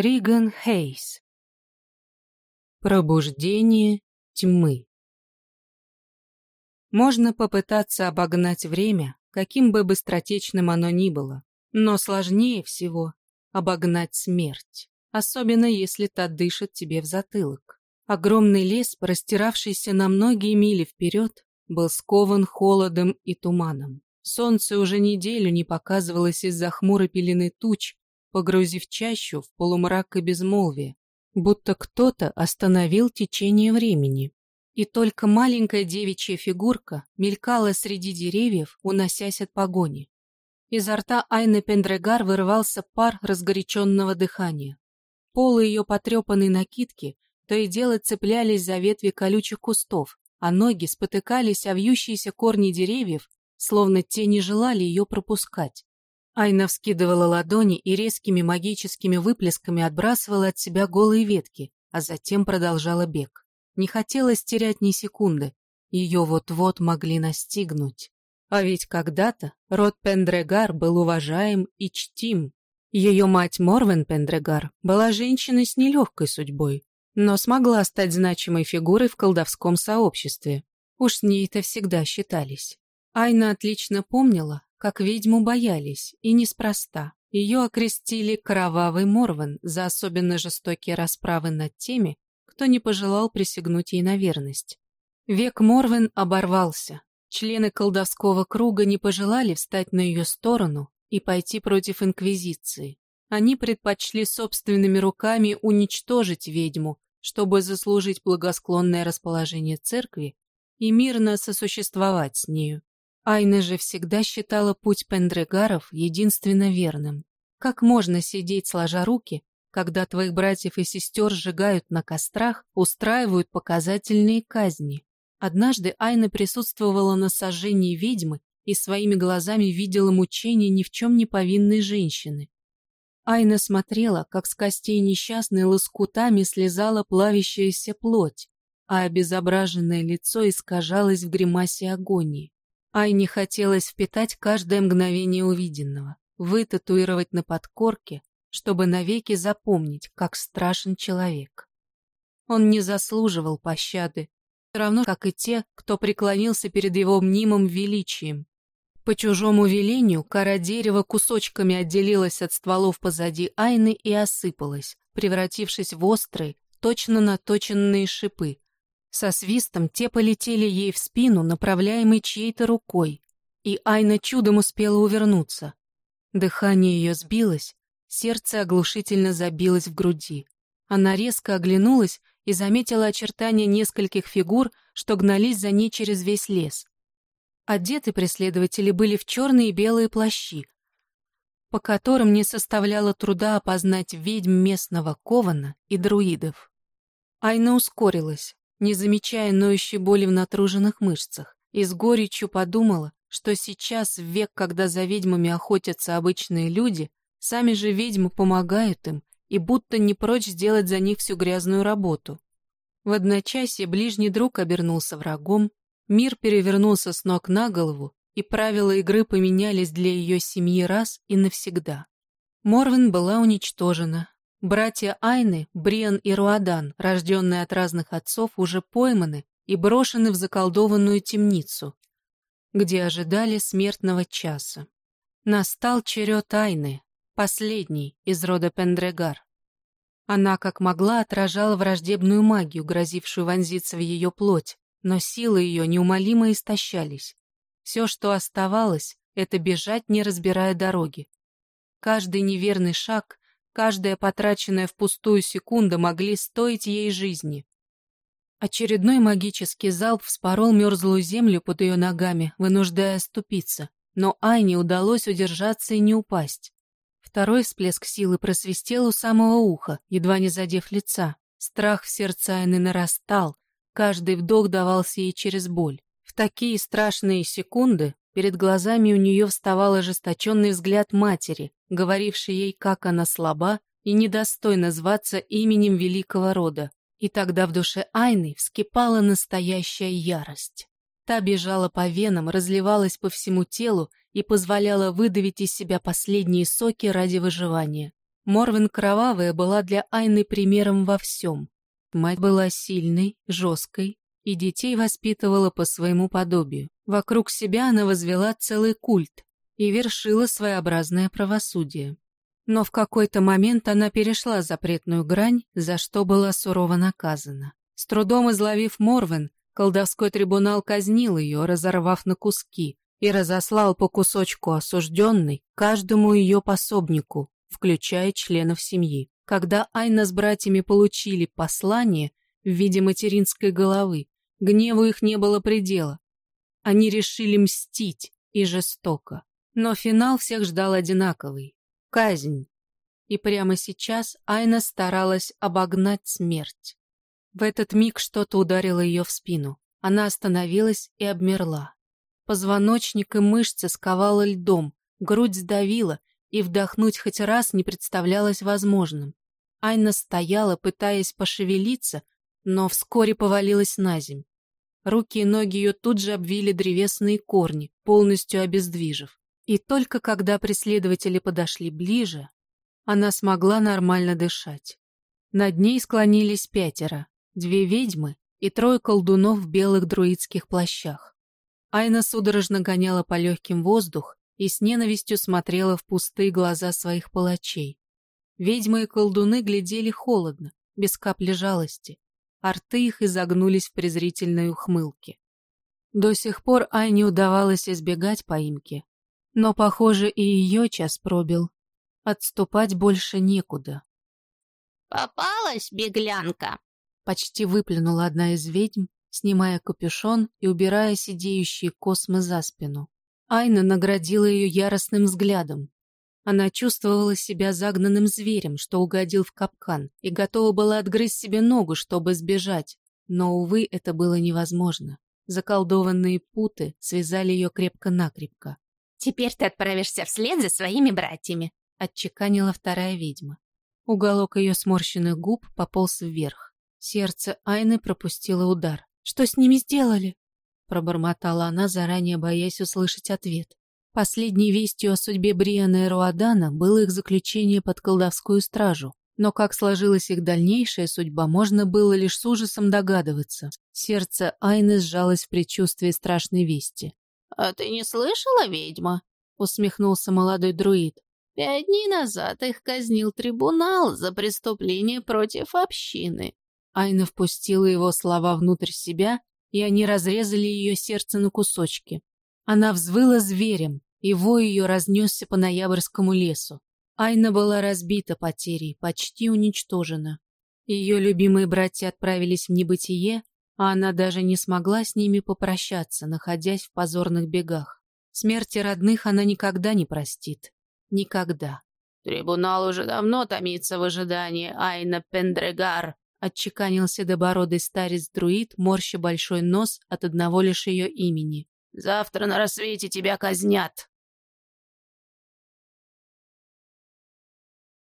Риган Хейс. Пробуждение тьмы. Можно попытаться обогнать время, каким бы быстротечным оно ни было, но сложнее всего обогнать смерть, особенно если та дышит тебе в затылок. Огромный лес, простиравшийся на многие мили вперед, был скован холодом и туманом. Солнце уже неделю не показывалось из-за хмурой пелены туч, погрузив чащу в полумрак и безмолвие, будто кто-то остановил течение времени. И только маленькая девичья фигурка мелькала среди деревьев, уносясь от погони. Изо рта Айны Пендрегар вырывался пар разгоряченного дыхания. Полы ее потрепанной накидки то и дело цеплялись за ветви колючих кустов, а ноги спотыкались о вьющиеся корни деревьев, словно те не желали ее пропускать. Айна вскидывала ладони и резкими магическими выплесками отбрасывала от себя голые ветки, а затем продолжала бег. Не хотелось терять ни секунды. Ее вот-вот могли настигнуть. А ведь когда-то род Пендрегар был уважаем и чтим. Ее мать Морвен Пендрегар была женщиной с нелегкой судьбой, но смогла стать значимой фигурой в колдовском сообществе. Уж с ней-то всегда считались. Айна отлично помнила, как ведьму боялись, и неспроста. Ее окрестили Кровавый Морван за особенно жестокие расправы над теми, кто не пожелал присягнуть ей на верность. Век Морвен оборвался. Члены колдовского круга не пожелали встать на ее сторону и пойти против Инквизиции. Они предпочли собственными руками уничтожить ведьму, чтобы заслужить благосклонное расположение церкви и мирно сосуществовать с нею. Айна же всегда считала путь Пендрегаров единственно верным. Как можно сидеть сложа руки, когда твоих братьев и сестер сжигают на кострах, устраивают показательные казни? Однажды Айна присутствовала на сожжении ведьмы и своими глазами видела мучения ни в чем не повинной женщины. Айна смотрела, как с костей несчастной лоскутами слезала плавящаяся плоть, а обезображенное лицо искажалось в гримасе агонии. Айне хотелось впитать каждое мгновение увиденного, вытатуировать на подкорке, чтобы навеки запомнить, как страшен человек. Он не заслуживал пощады, равно как и те, кто преклонился перед его мнимым величием. По чужому велению кора дерева кусочками отделилась от стволов позади Айны и осыпалась, превратившись в острые, точно наточенные шипы, со свистом те полетели ей в спину, направляемой чьей-то рукой, и Айна чудом успела увернуться. Дыхание ее сбилось, сердце оглушительно забилось в груди. Она резко оглянулась и заметила очертания нескольких фигур, что гнались за ней через весь лес. Одеты преследователи были в черные и белые плащи, по которым не составляло труда опознать ведьм местного Кована и друидов. Айна ускорилась, не замечая ноющей боли в натруженных мышцах, и с горечью подумала, что сейчас, в век, когда за ведьмами охотятся обычные люди, сами же ведьмы помогают им и будто не прочь сделать за них всю грязную работу. В одночасье ближний друг обернулся врагом, мир перевернулся с ног на голову, и правила игры поменялись для ее семьи раз и навсегда. Морвин была уничтожена, Братья Айны, Бриан и Руадан, рожденные от разных отцов, уже пойманы и брошены в заколдованную темницу, где ожидали смертного часа. Настал черед Айны, последний из рода Пендрегар. Она как могла отражала враждебную магию, грозившую вонзиться в ее плоть, но силы ее неумолимо истощались. Все, что оставалось, это бежать, не разбирая дороги. Каждый неверный шаг Каждая потраченная впустую секунда могли стоить ей жизни. Очередной магический залп вспорол мерзлую землю под ее ногами, вынуждая оступиться, но Айне удалось удержаться и не упасть. Второй всплеск силы просвистел у самого уха, едва не задев лица. Страх в сердце Айны нарастал, каждый вдох давался ей через боль. В такие страшные секунды Перед глазами у нее вставал ожесточенный взгляд матери, говоривший ей, как она слаба и недостойна зваться именем великого рода. И тогда в душе Айны вскипала настоящая ярость. Та бежала по венам, разливалась по всему телу и позволяла выдавить из себя последние соки ради выживания. Морвин Кровавая была для Айны примером во всем. Мать была сильной, жесткой, и детей воспитывала по своему подобию. Вокруг себя она возвела целый культ и вершила своеобразное правосудие. Но в какой-то момент она перешла запретную грань, за что была сурово наказана. С трудом изловив Морвен, колдовской трибунал казнил ее, разорвав на куски, и разослал по кусочку осужденный каждому ее пособнику, включая членов семьи. Когда Айна с братьями получили послание в виде материнской головы, гневу их не было предела. Они решили мстить и жестоко. Но финал всех ждал одинаковый — казнь. И прямо сейчас Айна старалась обогнать смерть. В этот миг что-то ударило ее в спину. Она остановилась и обмерла. Позвоночник и мышцы сковало льдом, грудь сдавила, и вдохнуть хоть раз не представлялось возможным. Айна стояла, пытаясь пошевелиться, но вскоре повалилась на земь. Руки и ноги ее тут же обвили древесные корни, полностью обездвижив. И только когда преследователи подошли ближе, она смогла нормально дышать. Над ней склонились пятеро, две ведьмы и трое колдунов в белых друидских плащах. Айна судорожно гоняла по легким воздух и с ненавистью смотрела в пустые глаза своих палачей. Ведьмы и колдуны глядели холодно, без капли жалости. Арты их изогнулись в презрительной ухмылке. До сих пор Айне удавалось избегать поимки. Но, похоже, и ее час пробил. Отступать больше некуда. «Попалась, беглянка!» Почти выплюнула одна из ведьм, снимая капюшон и убирая сидеющие космы за спину. Айна наградила ее яростным взглядом. Она чувствовала себя загнанным зверем, что угодил в капкан, и готова была отгрызть себе ногу, чтобы сбежать. Но, увы, это было невозможно. Заколдованные путы связали ее крепко-накрепко. «Теперь ты отправишься вслед за своими братьями», — отчеканила вторая ведьма. Уголок ее сморщенных губ пополз вверх. Сердце Айны пропустило удар. Что с ними сделали?» Пробормотала она, заранее боясь услышать ответ. Последней вестью о судьбе Бриана и Руадана было их заключение под колдовскую стражу. Но как сложилась их дальнейшая судьба, можно было лишь с ужасом догадываться. Сердце Айны сжалось в предчувствии страшной вести. «А ты не слышала, ведьма?» — усмехнулся молодой друид. «Пять дней назад их казнил трибунал за преступление против общины. Айна впустила его слова внутрь себя, и они разрезали ее сердце на кусочки. Она взвыла зверем, и вой ее разнесся по ноябрьскому лесу. Айна была разбита потерей, почти уничтожена. Ее любимые братья отправились в небытие, а она даже не смогла с ними попрощаться, находясь в позорных бегах. Смерти родных она никогда не простит. Никогда. «Трибунал уже давно томится в ожидании, Айна Пендрегар», Отчеканил седобородый старец-друид, морща большой нос от одного лишь ее имени. «Завтра на рассвете тебя казнят!»